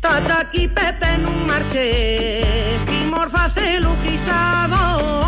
Tata aquí Pepe nun marchés, que facelo guisado.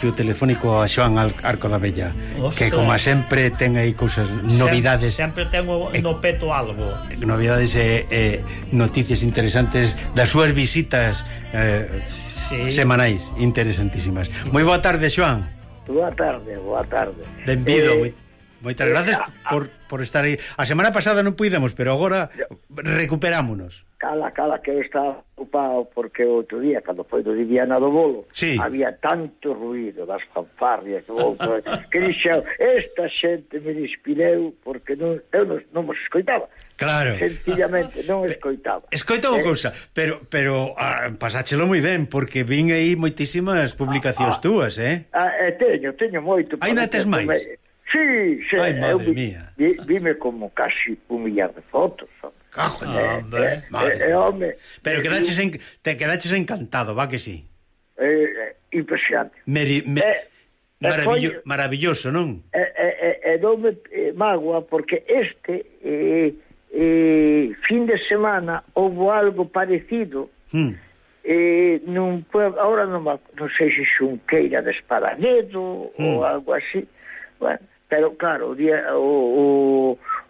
fio telefónico a Xoan Arco da Bella Ostras. que como sempre ten aí cousas novidades sempre, sempre tengo eh, no peto algo novidades e eh, eh, noticias interesantes das súas visitas eh, sí. semanais interesantísimas moi boa tarde Xoan boa tarde, boa tarde benvido eh... moi... Moitas eh, gracias ah, por, por estar aí. A semana pasada non puidemos, pero agora recuperámonos cala, cala que eu estaba ocupado porque outro día, cando foi do Diviana do Bolo, sí. había tanto ruido das fanfarrias do outro, que dixeu, esta xente me inspireu porque non, eu non, non vos escoitaba. Claro. Sencillamente non escoitaba. Escoita unha eh? cousa, pero pero ah, pasáchelo moi ben porque vin aí moitísimas publicacións ah, ah, túas, eh? Ah, eh, teño, teño moito. Ainda tes máis. Me... Sí, sí, Ai, eh, madre eu vi, mía. Vi, vime como casi un millar de fotos, sabe? Cajo, ah, hombre. Eh, eh, Madre. Eh, home, Pero quedaches, en, te quedaches encantado, va que sí. Eh, eh impresionante. Meri, me, eh, maravillo, foi, maravilloso, non? E eh, eh, eh, dome eh, magua porque este eh, eh, fin de semana houve algo parecido hmm. eh, nun pueblo, ahora non, non sei se Xunqueira de Espadanedo hmm. ou algo así, bueno, pero claro, o, día, o, o,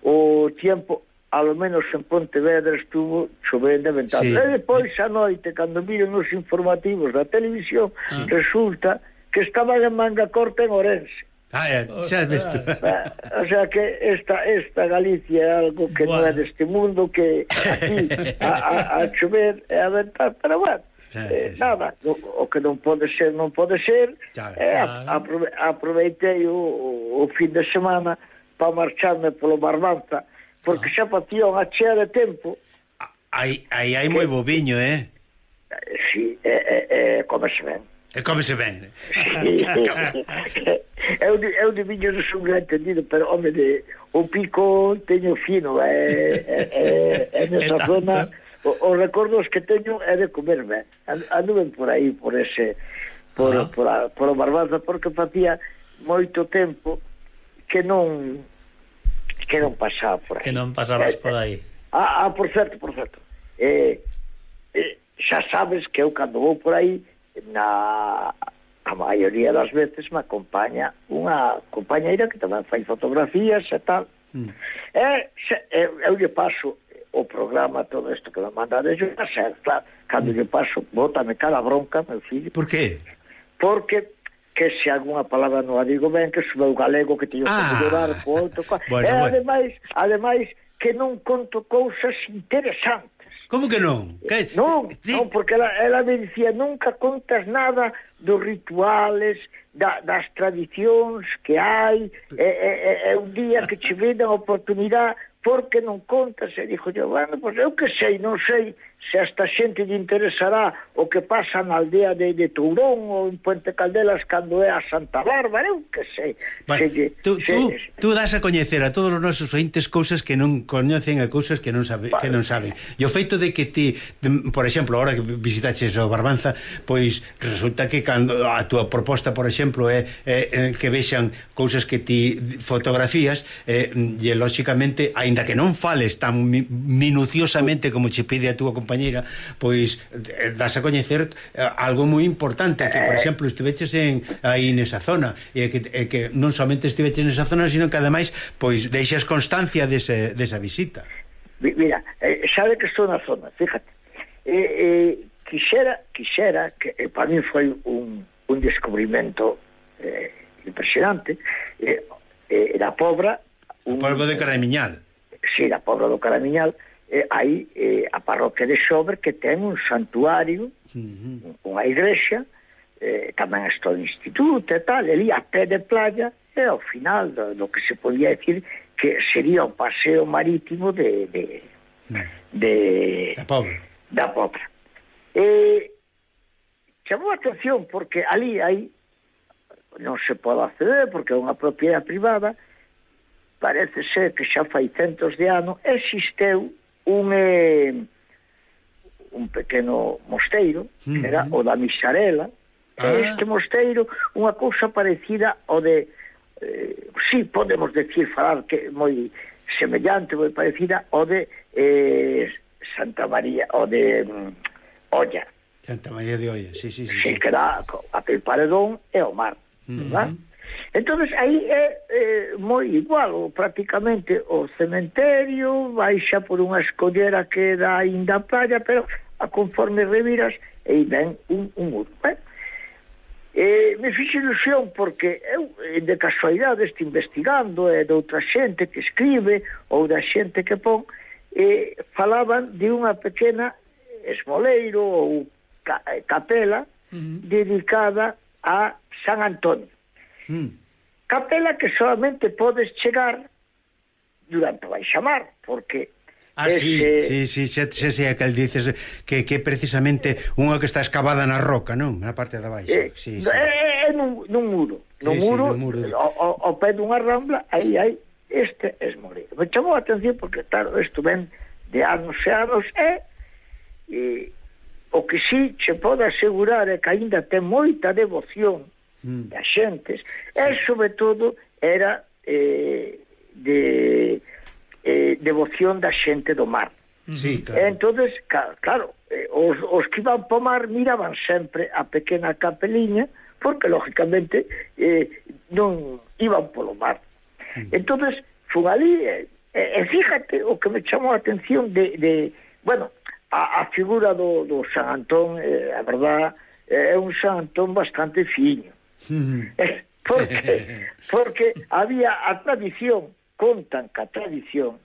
o tempo alo menos en Pontevedra estuvo chovendo e ventando. Sí. E depois a noite, cando miren os informativos da televisión, sí. resulta que estaba en manga corta en Orense. Ah, é, xa ves tú. Ah, o sea que esta esta Galicia é algo que bueno. non é deste mundo que aquí a, a, a chover e a ventar, pero bueno, Sí, eh, sí, sí. nada, o, o que non pode ser non pode ser claro. eh, aprove, aproveitei o, o fin de semana para marcharme polo Barbanza porque ah. xa patía unha chea de tempo. Aí hai, hai moi eh, bobiño, eh? Sí, eh, eh, eh, comese ben. E comese ben. Sí. eu, de, eu de viño non son gran entendido, pero, home, de, o pico teño fino, eh, eh, eh, eh, nesa zona... O, os recordos que teño é de comerme. Anduven por aí, por ese... Por, ah. por, a, por o Barbanza, porque facía moito tempo que non que non pasaba por aí. Que non pasabas por aí. Ah, ah por certo, por certo. Eh, eh, xa sabes que eu cando vou por aí na a maioría das veces me acompaña unha compañeira que tamén fai fotografías e tal. Mm. E, se, eu, eu lle paso o programa todo isto que me manda de Junta claro, cando lle paso, bótame cara bronca, meu filho. Por qué? Porque que se algunha palabra non a digo ben, que sube o galego que teño ah. que llorar co outro. Co... Bueno, e bueno. ademais, ademais que non conto cousas interesantes. Como que non? Que... Eh, non, non, porque ela, ela me dicía nunca contas nada dos rituales, da, das tradicións que hai, é, é, é un día que che ven a oportunidade, porque non contas? E dixo, yo, bueno, pois pues eu que sei, non sei, se a esta xente lle interesará o que pasa na aldea de, de Tourón ou en Puente Caldelas cando é a Santa Bárbara, eu que sei. Vale. Se, tú, se, tú, se... tú das a coñecer a todos os nosos ointes cousas que non coñecen e cousas que non sabe, vale. que non saben. E o feito de que ti, de, por exemplo, ahora que visitaches o Barbanza, pois resulta que cando a túa proposta, por exemplo, é, é, é que vexan cousas que ti fotografías, é, e mm, lóxicamente, aínda que non fales tan minuciosamente como che pide a túa compañeira, pois eh, das a coñecer eh, algo moi importante que, por eh. exemplo, estiveches en aí nesa zona e que, e que non somente estiveches nesa zona, sino que ademais pois deixas constancia dese, desa visita. Mira, eh, sabe que estou na zona, fíjate. Eh, eh, quixera, quixera que eh, para mí foi un, un descubrimento eh, impresionante eh, eh, da pobra un, o polvo de Caramiñal sí, da pobra do Caramiñal eh, hai eh, a parroquia de Xobre que ten un santuario, uh -huh. unha igrexa, eh, tamén está o instituto e tal, ali a pé de playa, e ao final do, do que se podía decir que sería o paseo marítimo de... de, uh -huh. de da Pobra. Da Pobra. E, chamou a atención porque ali hai non se pode acceder porque é unha propiedade privada parece ser que xa fai centos de anos existeu un eh, un pequeno mosteiro, que era o da Misarela, ah. este mosteiro unha cousa parecida ao de eh, si sí, podemos decir falar que moi semellante, moi parecida ao de eh, Santa María, o de um, Olla. Santa María de Olla, sí, sí, sí. sí. sí. que era aquel paredón e o mar, uh -huh. verdad? Hmm entonces aí é eh, moi igual, o, prácticamente o cementerio, baixa por unha escollera que dá ainda a playa, pero a conforme reviras, aí ven un, un muro. eh? Eh, me fixe ilusión porque eu, eh, de casualidade, este investigando e eh, de outra xente que escribe ou da xente que pon, eh, falaban de unha pequena esmoleiro ou ca eh, capela uh -huh. dedicada a San Antonio. Mm capela que solamente podes chegar durante o baixamar, porque Ah, sí, sí, sí, xa, xa sei a cal dices que, que precisamente unha que está escavada na roca, non? Na parte da baixa. Eh, sí, sí. É, é nun, nun muro. Nun sí, muro, sí, nun muro. O, o, o pé dunha rambla, aí hai este esmorero. Me chamou a atención porque, claro, isto ven de anos e anos e, e, o que sí che pode asegurar é que aínda ten moita devoción mm. das xentes, e sobre todo era eh, de eh, devoción da xente do mar. Mm. Sí, claro. Entonces, claro, eh, os, os que iban para o mar miraban sempre a pequena capeliña, porque, lógicamente, eh, non iban polo mar. Mm. Entonces fun ali, e, e fíjate o que me chamou a atención de, de bueno, a, a figura do, do San Antón, eh, a verdad, eh, é un San Antón bastante fiño. Eh, porque, porque había a tradición, contan ca tradición,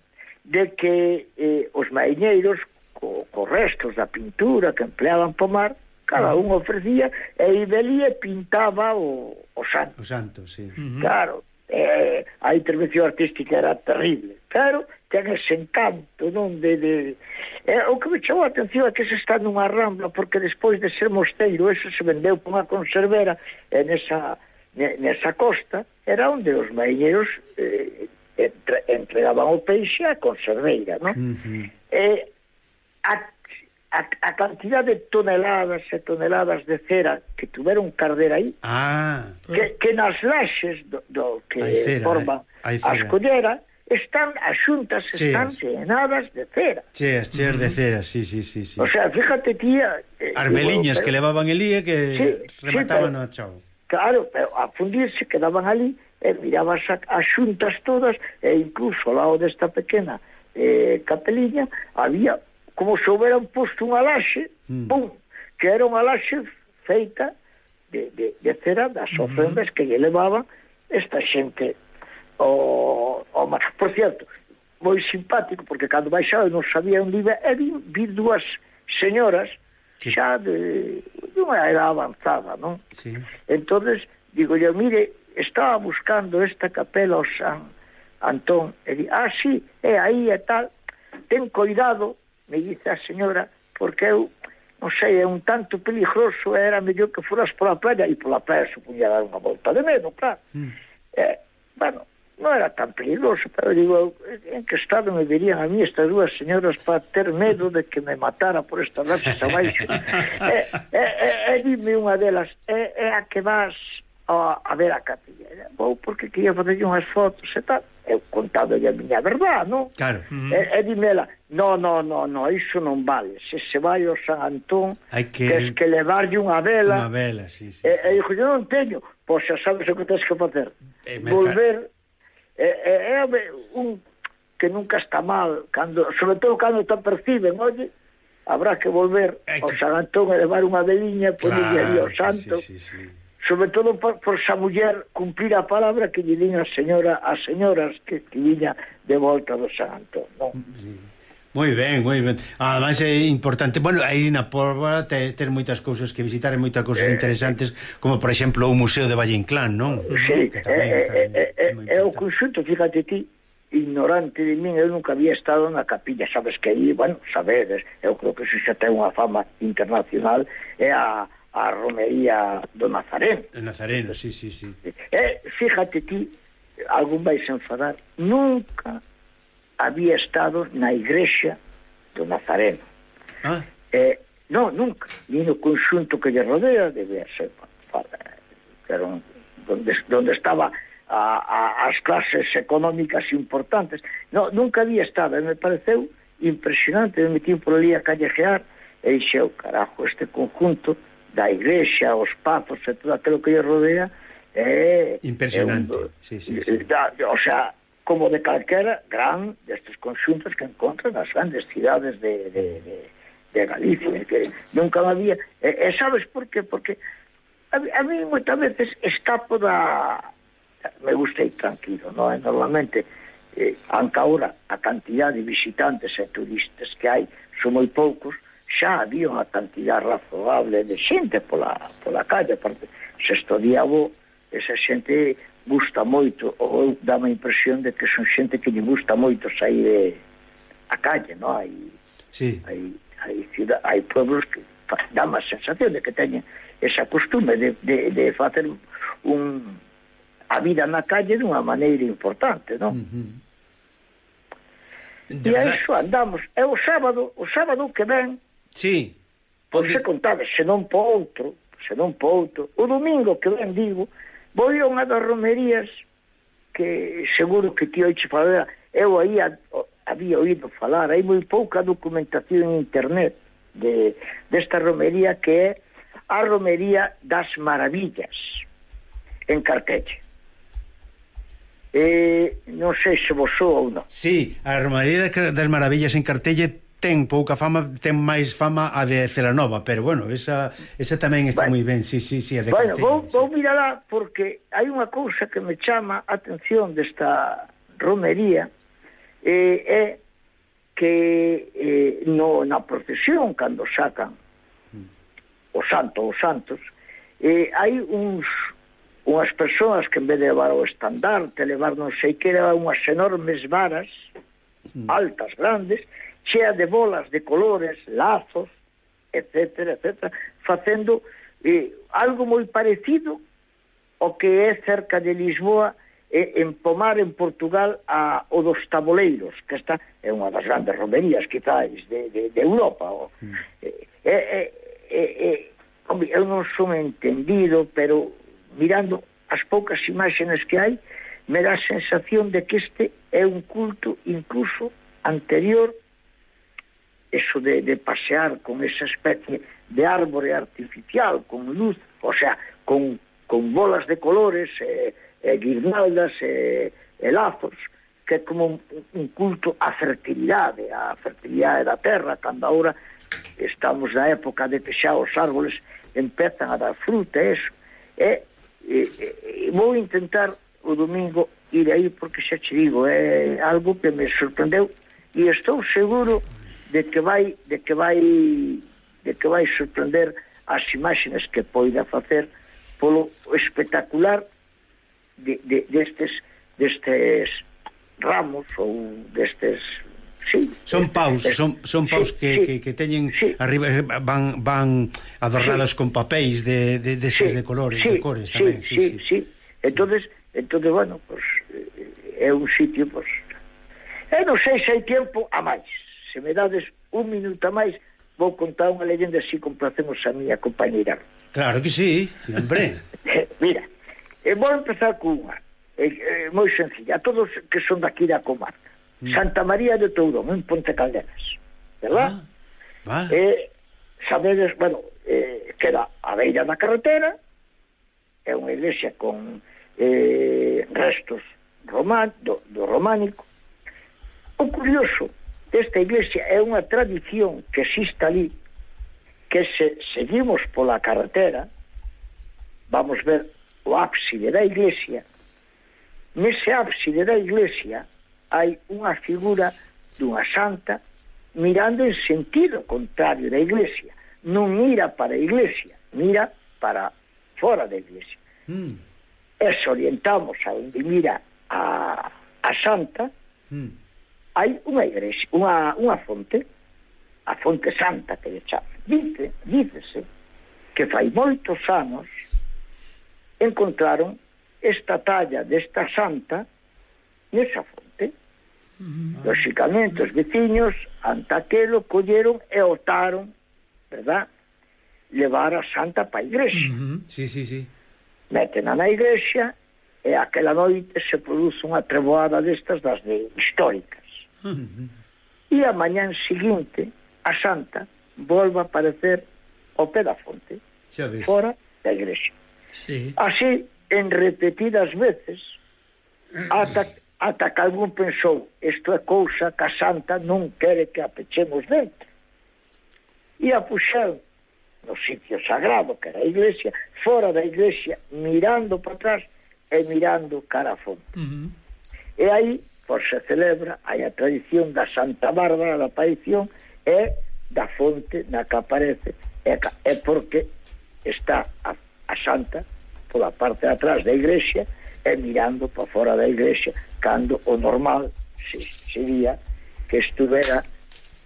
de que eh, os mariñeiros co, co restos da pintura que empleaban pomar, cada un ofrecía e Ibelía pintaba o, o santo. O santo, sí. Claro, eh, a intervención artística era terrible claro, ten ese encanto, non? De, de... Eh, o que me chamou a atención é que se está nunha rambla, porque despois de ser mosteiro, eso se vendeu por unha conservera e nesa, nesa costa, era onde os marinheiros eh, entre, entregaban o peixe á conserveira, non? Uh -huh. eh, a, a, a cantidad de toneladas e toneladas de cera que tuveron carder aí, ah, que, que nas laxes do, do que cera, forman eh, a escollera, están as xuntas cheas. están chenadas de cera. Cheas, cheas uh -huh. de cera, sí, sí, sí, sí. O sea, fíjate tía, eh, arbeliñas digo, pero... que levaban el e eh, que sí, remataban sí, pero, no chao. Claro, pero a fundirse quedaban ali e mirabas a, as xuntas todas e incluso ao lado desta pequena eh, capeliña había como se houberan posto unha laxe, mm. pum, que era unha laxe feita de, de, de cera das mm-hmm. ofrendas mm. que lle levaban esta xente por cierto, moi simpático, porque cando baixaba non sabía onde iba, e vi, vi dúas señoras sí. xa de, de unha era avanzada, non? Sí. entonces digo yo, mire, estaba buscando esta capela o San Antón, e di, ah, sí, é aí e tal, ten cuidado, me dice a señora, porque eu, non sei, é un tanto peligroso, era mellor que furas pola playa, e pola playa supuña dar unha volta de medo, claro. Mm. Eh, bueno, non era tan peligroso, pero digo, en que estado me verían a mí estas dúas señoras para ter medo de que me matara por estas latas abaixo. e, e, e, e dime unha delas, é, é a que vas a, a ver a capilla. Vou porque quería fazer unhas fotos e tal. Eu contado a miña verdade, non? Claro. Mm -hmm. e, e dimela, no, no, no, no, iso non vale. Se se vai ao San Antón, Hai que... tes que levarlle unha vela. Unha vela, sí, sí. E, sí. e dixo, eu non teño. Pois xa sabes o que tens que facer. Eh, Volver... Car é, é, é un que nunca está mal, cando, sobre todo cando te perciben, oye, habrá que volver é que... ao San Antón a levar unha veliña, ponerlle claro, ali ao santo, sí, sí, sí. sobre todo por, por xa muller cumprir a palabra que lle din a señora, as señoras que, que viña de volta do San Antón, non? Moi ben, moi ben. Ademais é importante. Bueno, aí na Pórbara te, ter moitas cousas que visitar e moitas cousas eh, interesantes, como por exemplo o Museo de Valle Inclán, non? Sí, que tamén eh, está, eh, é, eh, eh, é o conxunto, fíjate ti, ignorante de min, eu nunca había estado na capilla, sabes que aí, bueno, sabedes, eu creo que iso xa ten unha fama internacional, é a, a romería do Nazareno. El Nazareno, sí, sí, sí. Eh, fíjate ti, algún vais enfadar, nunca había estado na igrexa do Nazareno. Ah. Eh, no, nunca, ni no conxunto que lle rodea, debe ser, era un, donde, donde estaba a, a, as clases económicas importantes. No, nunca había estado, me pareceu impresionante, me metí por ali a callejear, e dixeu, oh, carajo, este conjunto da igrexa, os pazos e todo aquilo que lle rodea, é... Impresionante, é un, sí, sí, sí. Da, o sea, como de calquera gran destes conxuntos que encontran nas grandes cidades de, de, de, de Galicia, eh, que nunca había... E, e sabes por qué? Porque a, a mí moitas veces escapo da... Me gusta ir tranquilo, non? E normalmente, eh, anca ahora, a cantidad de visitantes e turistas que hai son moi poucos, xa había unha cantidad razoable de xente pola, pola calle, porque se estudiaba esa xente gusta moito, ou eu dame a impresión de que son xente que lle gusta moito sair a calle, non? Hai, sí. hai, hai, ciudad, hai pueblos que dá má sensación de que teñen esa costume de, de, de facer un a vida na calle dunha maneira importante, non? Uh -huh. De e a iso andamos. É o sábado, o sábado que ven. Sí. Por se contade, se non po outro, se non po outro. O domingo que ven, digo, Vou a unha das romerías que seguro que ti oiche falar, eu aí a, había oído falar, hai moi pouca documentación en internet de, desta romería que é a romería das maravillas en Carteche. Eh, non sei se vos soa ou non. Sí, a romería das maravillas en Cartelle eh, ten pouca fama, ten máis fama a de Celanova, pero bueno, esa, esa tamén está bueno, moi ben, sí, sí, sí, a de bueno, Castella. Vou, sí. vou mirala porque hai unha cousa que me chama a atención desta romería, eh, é que eh, no, na procesión, cando sacan o santo os santos, eh, hai uns, unhas persoas que en vez de levar o estandarte, levar non sei que, levar unhas enormes varas, mm. altas, grandes, chea de bolas de colores, lazos, etcétera, etcétera, facendo eh, algo moi parecido ao que é cerca de Lisboa eh, en Pomar, en Portugal, a, o dos taboleiros, que está é unha das grandes romerías, quizáis, de, de, de Europa. O, mm. eh, eh, eh, eh, eh eu non son entendido, pero mirando as poucas imágenes que hai, me dá a sensación de que este é un culto incluso anterior eso de, de pasear con esa especie de árbore artificial, con luz, o sea, con, con bolas de colores, eh, eh, guirnaldas, eh, lazos, que é como un, un culto á fertilidade, á fertilidade da terra, cando ahora estamos na época de que xa os árboles empezan a dar fruta, eso. E, e, e vou intentar o domingo ir aí, porque xa te digo, é algo que me sorprendeu e estou seguro de que vai de que vai de que vai sorprender as imaxes que poida facer polo espectacular de, de, destes destes ramos ou destes Sí, son paus, son, son paus sí, que, sí, que, que teñen sí, arriba van van adornadas sí, con papéis de de deses sí, de colores, sí, de cores tamén. Sí, sí, sí. sí. Entonces, entonces bueno, pues eh, é un sitio pues Eu non sei se hai tempo a máis se me dades un minuto máis, vou contar unha leyenda así complacemos a miña compañera. Claro que sí, sempre. Mira, eh, vou empezar cunha, eh, eh, moi sencilla, a todos que son daqui da comarca. Mm. Santa María de Tourón, en Ponte Calderas, verdad? Ah. Eh, sabedes, bueno, eh, queda a beira da carretera, é unha iglesia con eh, restos román, do, do románico. O curioso esta iglesia é unha tradición que existe ali que se seguimos pola carretera vamos ver o ábside da iglesia. Nese ábside da iglesia hai unha figura dunha santa mirando en sentido contrario da iglesia non mira para a iglesia mira para fora da iglesia. Mm. e se orientamos a onde mira a, a santa mm hai unha igrexa, unha, unha fonte, a fonte santa que lle chama. Dice, dícese que fai moitos anos encontraron esta talla desta santa nesa fonte. Lóxicamente, os veciños ante aquelo colleron e otaron, verdad? Levar a santa pa igrexa. Uh -huh. Sí, sí, sí. Métena na igrexa e aquela noite se produce unha treboada destas das de históricas. E a mañán seguinte, a Santa volve a aparecer ao pé da fonte, fora da igrexa. Sí. Así, en repetidas veces, ata, ata que algún pensou, isto é cousa que a Santa non quere que a pechemos dentro. E a puxeron no sitio sagrado, que era a iglesia, fora da iglesia, mirando para atrás e mirando cara a fonte. Uh -huh. E aí pois se celebra, hai a tradición da Santa Bárbara, da aparición, e da fonte na que aparece, é, é porque está a, a Santa pola parte de atrás da igrexa e mirando para fora da igrexa, cando o normal se, sería que estuvera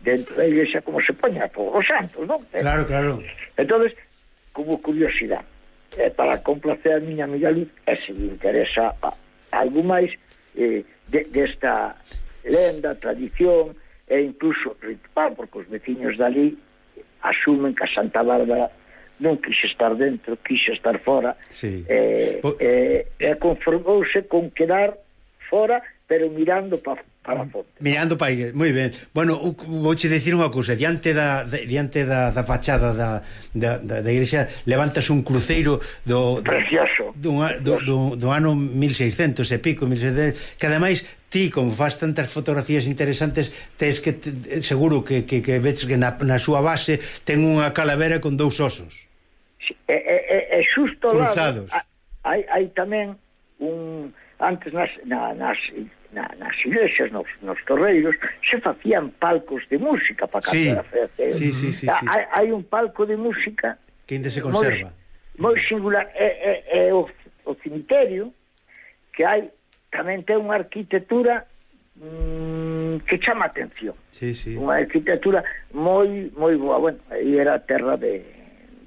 dentro da igrexa como se poña todos os santos, non? Claro, claro. entonces como curiosidade, eh, para complacer a miña amiga Luz, e se me interesa a, a algo máis, eh, de, desta lenda, tradición e incluso ritual, porque os veciños dali asumen que a Santa Bárbara non quixe estar dentro, quixe estar fora sí. eh, po... eh, e conformouse con quedar fora pero mirando para a fonte. Mirando para aí, moi ben. Bueno, vouche dicir unha cousa, diante da de, diante da, da fachada da, da, da, da igrexa levantas un cruceiro do precioso do, do, do, do ano 1600 e pico, 1700, que ademais ti como faz tantas fotografías interesantes, tes que te, seguro que que que ves que na, na súa base ten unha calavera con dous osos. É, é, é, é xusto Cruzados. lá. Hai hai tamén un antes nas, na, nas na, nas igrexas, nos, nos torreiros, se facían palcos de música para sí, facer. Sí, sí, sí, ah, sí. Hai, hai un palco de música que ainda se conserva. Moi, moi singular é, é, é o, o cemiterio que hai tamén ten unha arquitectura mm, que chama atención. Sí, sí. Unha arquitectura moi moi boa, bueno, aí era terra de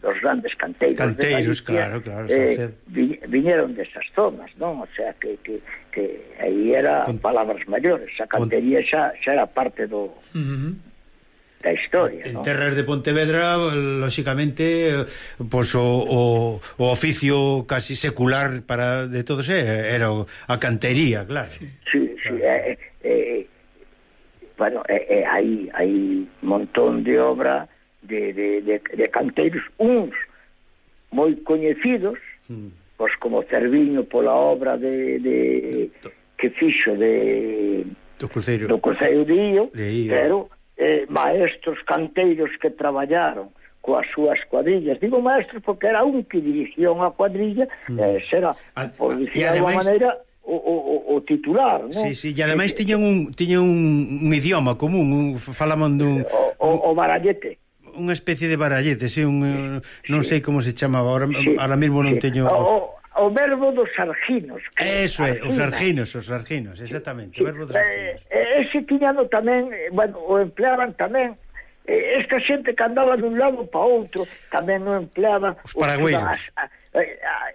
dos grandes canteiros Canteiros, Galicia, claro, claro eh, vi, viñeron desas zonas, non? O sea, que, que, que aí era Con... palabras maiores a cantería xa, xa era parte do, uh -huh da historia. En ¿no? terras de Pontevedra, lóxicamente, pois pues, o, o, o oficio casi secular para de todos eh, era a cantería, claro. Sí, sí, sí eh, eh, eh, bueno, eh, eh, hai hai montón de obra de, de, de, de canteiros, uns moi coñecidos, mm. pois como Cerviño pola obra de, de que fixo de do Cruceiro, do Cruzeiro de Io, de Io. pero eh, maestros canteiros que traballaron coas súas cuadrillas. Digo maestros porque era un que dirigía unha cuadrilla, mm. eh, será, por dicir de alguma maneira, o, o, o titular, non? Sí, sí, e ademais tiñan un, tiñan un, un idioma común, un, falaban dun... Eh, o, o, o barallete unha especie de barallete, sí, eh, un, sí, eh, non sei como se chamaba, ahora, sí, ahora mesmo non sí. teño... O, o verbo dos arginos. Eso é, os arginos, os arginos, exactamente, sí, o verbo dos eh, arginos. Eh, ese tiñano tamén, bueno, o empleaban tamén esta xente que andaba dun lado para outro tamén non empleaban... os paragüeros os, a,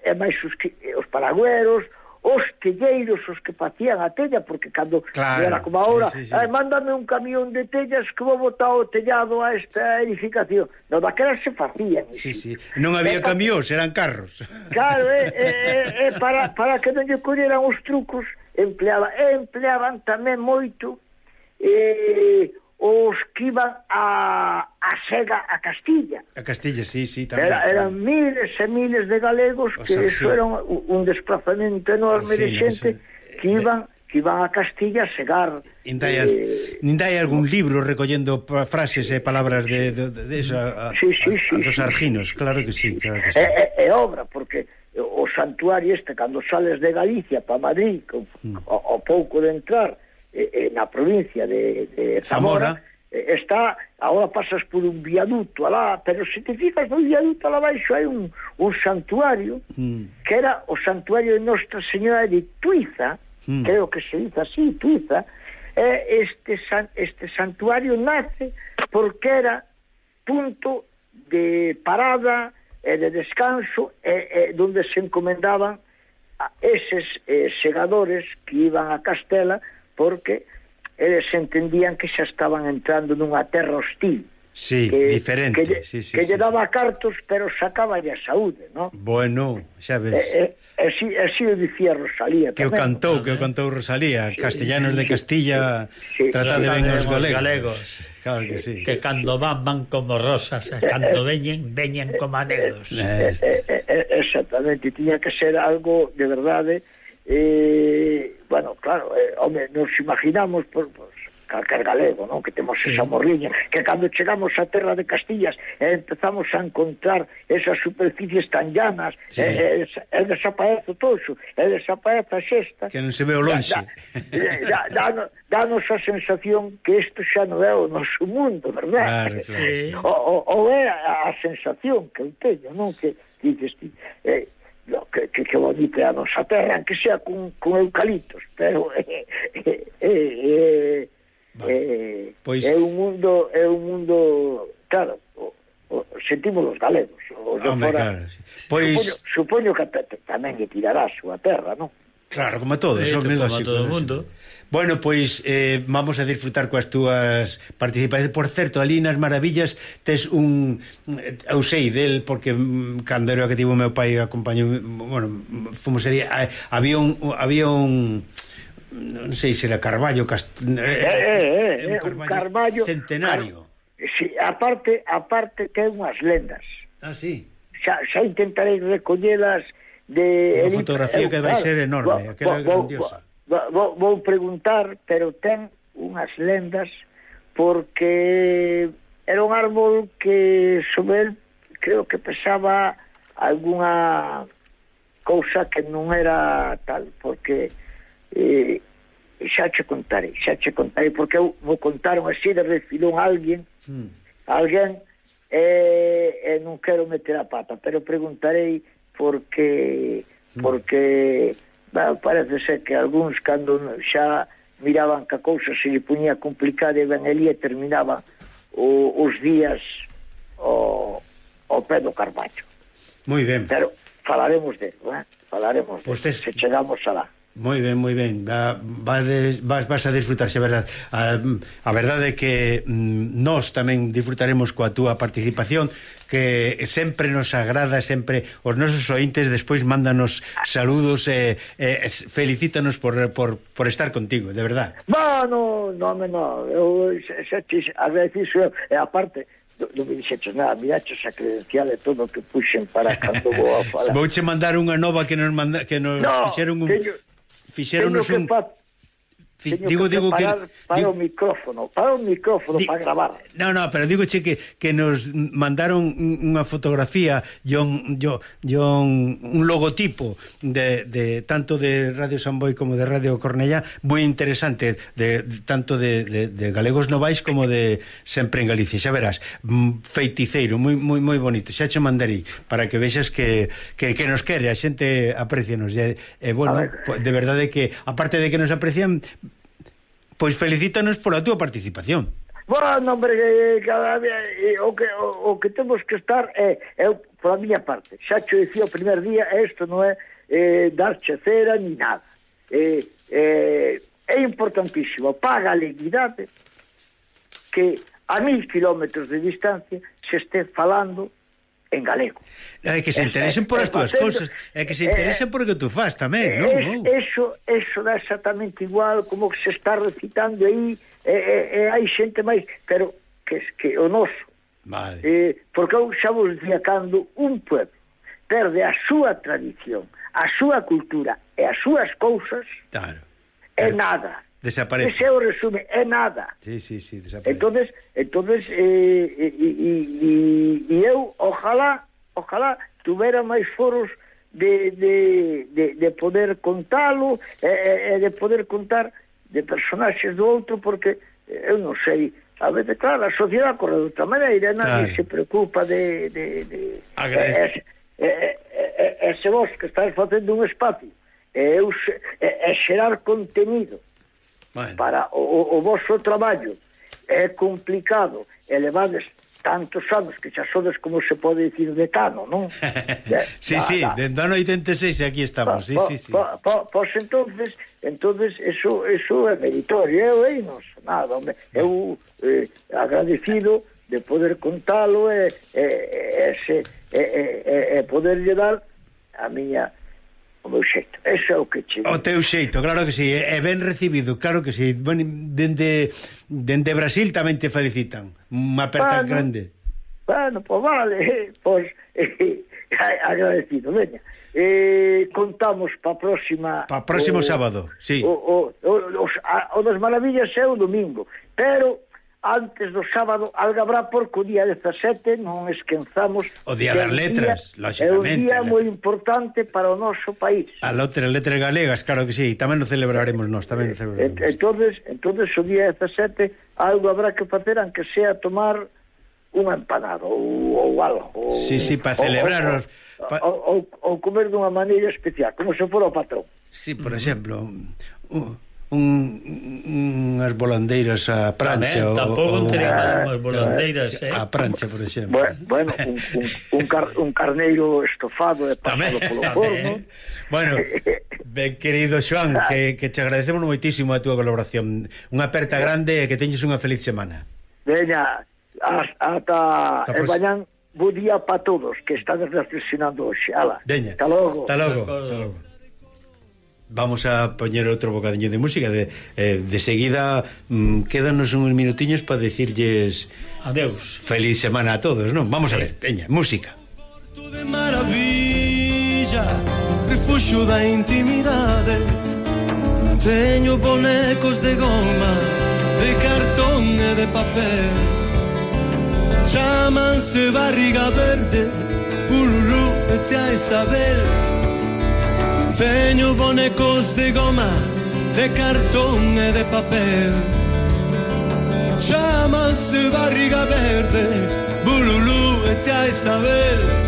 a, máis os, os paragüeros os telleiros os que facían a tella, porque cando claro, era como ahora, sí, sí, sí. Eh, mándame un camión de tellas que vou botar o tellado a esta edificación. No, daquela se facían. Sí, sí. Non había camións, eran carros. Claro, eh, eh, eh, eh, para, para que non lle colleran os trucos, empleaba, empleaban tamén moito eh, os que iban a, a Sega a Castilla. A Castilla, sí, sí, tamén. Era, eran miles e miles de galegos o que eso era un, un desplazamento enorme Orsino, de xente sí. que iban que iban a Castilla a segar. Ninda hai, eh, hai algún libro recollendo frases e palabras de, de, de, de eso, a, sí, sí, sí, a, a, dos arginos, claro que sí. Claro que sí. É, é, é obra, porque o santuario este, cando sales de Galicia para Madrid, o, mm. o, o pouco de entrar, na provincia de, de Zamora, Zamora eh, está, agora pasas por un viaduto alá, pero se te fijas no viaduto alá baixo hai un, un santuario mm. que era o santuario de Nostra Señora de Tuiza, mm. creo que se dice así, Tuiza, eh, este, san, este santuario nace porque era punto de parada e de descanso e, e donde se encomendaban a eses eh, segadores que iban a Castela porque eles entendían que xa estaban entrando nunha terra hostil. Sí, que, diferente. Que, sí, sí, que sí, lle daba sí. cartos, pero sacaba a saúde, ¿no? Bueno, xa ves. E, e, e, si, e si o dicía Rosalía tamén. Que o cantou, que o ah, cantou eh. Rosalía. Sí, Castellanos sí, de Castilla sí, sí, trata sí, de ben os galegos. galegos. Claro que sí. Que cando van, van como rosas, e cando veñen, veñen como anegos. Exactamente, tiña que ser algo de verdade... Eh, eh, bueno, claro, eh, home, nos imaginamos, por, por, calquer galego, non? que temos sí. esa morriña, que cando chegamos á terra de Castillas eh, empezamos a encontrar esas superficies tan llanas, sí. eh, eh, eh, desaparece todo iso, eh, desaparece a xesta. Que non se ve o lonxe. Da, da, da, danos a sensación que isto xa non é o noso mundo, verdad? Claro, claro. Sí. O, o, o é a sensación que eu teño, non? Que dices ti, eh, no, que, que, que bonita é a nosa terra, que sea con, con eucaliptos, pero é, eh, eh, eh, Vale. é, pois... é un mundo, é un mundo, claro, o, o, sentimos os galegos, o, Home, fora, claro, sí. pois... supoño, supoño que tamén lle tirará a súa terra, non? Claro, como a todos, sí, son como así, a todo o mundo. Bueno, pois eh, vamos a disfrutar coas túas participacións. Por certo, ali nas maravillas tes un... Eh, eu sei del, porque mm, cando era que tivo meu pai acompañou... Bueno, fomos ali... Había un... Había un non sei se era Carballo cast... eh, eh, eh, eh, eh un Carballo, un Carballo centenario car... sí, aparte, aparte que é unhas lendas ah, sí? xa, xa intentarei recollelas de Unha fotografía que vai ah, ser enorme, aquela grandiosa. Vou, vou, vou preguntar, pero ten unhas lendas porque era un árbol que sobre el creo que pesaba alguna cousa que non era tal, porque eh, xa che contarei, xa che contarei, porque eu vou contaron así de refilón a hmm. alguén, mm. alguén, e eh, eh, non quero meter a pata, pero preguntarei porque mm. porque bueno, parece ser que algúns cando xa miraban que a cousa se lle puñía complicada e ben elía terminaban o, os días o, o pé do Carballo. Moi ben. Pero falaremos de, eh? falaremos de, pois tes... se chegamos a lá. Moi ben, moi ben. Va, va de, vas, vas a disfrutarse, verdad. A, a verdade é que mm, nós tamén disfrutaremos coa túa participación, que sempre nos agrada, sempre os nosos ointes despois mándanos saludos e eh, eh, felicítanos por, por, por estar contigo, de verdade. Bueno, no, no, no. Eu xa te agradeciso, e aparte, non me dixetes nada, miraches a credencial e todo o que puxen para cando vou a falar. Vouche mandar unha nova que nos manda, que nos no, fixeron un, que yo, Fizeram-nos um, Teño digo, que digo que para digo, o micrófono, para o micrófono di, para gravar. No, no, pero digoche que que nos mandaron unha fotografía e un, yo, yo un, un logotipo de, de tanto de Radio Samboy como de Radio Cornella, moi interesante de, de tanto de, de, de Galegos Novais como de Sempre en Galicia, xa verás, mm, feiticeiro, moi moi moi bonito. Xa che mandarei para que vexas que, que, que nos quere, a xente aprecianos e, e bueno, ver. de verdade que aparte de que nos aprecian Pois felicítanos pola túa participación. Bueno, hombre, cada día, eh, o, que, o, o que temos que estar eh, é, é pola miña parte. Xa che dicía o primer día, isto non é eh, darche cera ni nada. Eh, eh, é importantísimo, paga a leguidade que a mil kilómetros de distancia se este falando en galego. É que se interesen por as túas cousas, é que se interesen por o que tú faz tamén, non? Eh, es, eso, eso dá exactamente igual como que se está recitando aí, e, e, e hai xente máis, pero que, que o noso. Vale. Eh, porque eu xa vos dicía cando un pueblo perde a súa tradición, a súa cultura e as súas cousas, claro. é claro. nada. Desaparece. Ese é o resumen, é nada. Sí, sí, sí, desaparece. Entonces, entonces eh, e, e, e, e eu, ojalá, ojalá tuvera máis foros de, de, de, de poder contalo, e, e de poder contar de personaxes do outro, porque eh, eu non sei, a veces, claro, a sociedade corre de outra maneira, nadie claro. se preocupa de... de, de Agradece. E, e, e, e, se vos que estás facendo un espacio, e, eu, e, e xerar contenido, bueno. para o, o vosso traballo é complicado e levades tantos anos que xa sodes como se pode dicir vetano, non? sí, da, sí, dende ano 86 aquí estamos, sí, po, sí, sí. Po, po, pois entonces, entonces eso, eso é meritorio, eu aí non sei nada, home. eu eh, agradecido de poder contalo e, e, e, e, e, e poderlle dar a miña o meu xeito. Ese é o que che... O teu xeito, claro que sí, é ben recibido, claro que sí. Bueno, dende, dende Brasil tamén te felicitan. Unha aperta bueno, grande. Bueno, pois pues vale, pois pues, eh, agradecido, veña. Eh, contamos pa próxima... Pa próximo o, sábado, sí. O, o, o, os, a, o das maravillas é o domingo, pero antes do sábado Algabrá porque o día 17 non esquenzamos o día das letras, día, lógicamente é un día moi importante para o noso país. A lotre, letras galegas, claro que sí tamén o celebraremos nós tamén eh, celebraremos. entonces, entonces o día 17 algo habrá que facer aunque sea tomar unha empanada ou, ou algo. Ou, sí, sí, para celebrar ou, pa... ou, ou, ou comer dunha maneira especial como se fora o patrón. Sí, por exemplo, un, un, unhas volandeiras a prancha Tamén, tampouco o, tería mal unhas volandeiras eh? a prancha, por exemplo. Bueno, bueno un, un, un, car, un carneiro estofado e pasado tamén, polo forno bueno, ben querido Joan que, que te agradecemos moitísimo a túa colaboración. Unha aperta grande e que teñes unha feliz semana. Veña, ata, ata e mañan bo día para todos que estades reflexionando hoxe, ala, ata logo, ta logo. Ta logo. Vamos a poñer outro bocadiño de música De, eh, de seguida mm, Quédanos uns minutiños para decirlles Adeus. Feliz semana a todos, non? Vamos a ver, peña, música. Porto de maravilla Refuxo da intimidade. Teño bonecos de goma De cartón e de papel. Chamanse barriga verde Ululú e tia Isabel. Teño bonecos de goma De cartón e de papel. Chamase barriga verde Bululú e tia Isabel